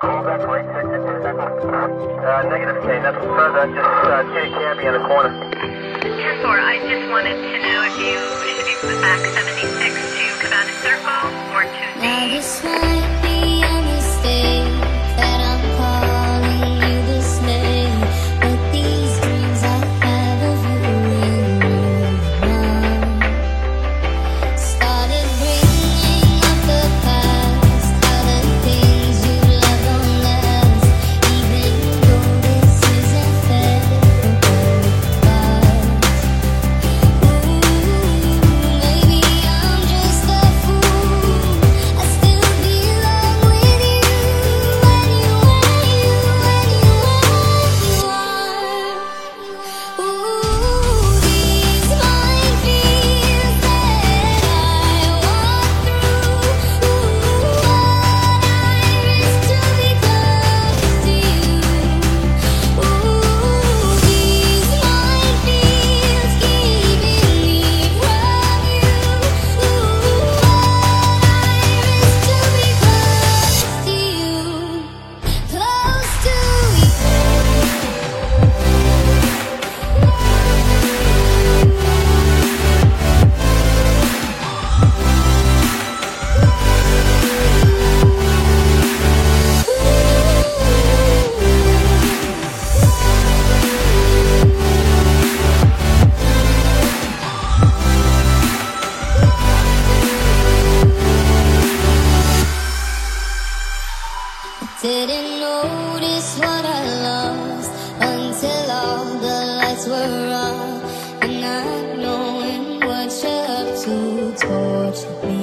callback for 86 Uh, negative K, nothing further, just uh, a cabbie in the corner. 10-4, I just wanted to know if you should be back 76 Didn't notice what I lost until all the lights were off, and not knowing what you're up to torture me.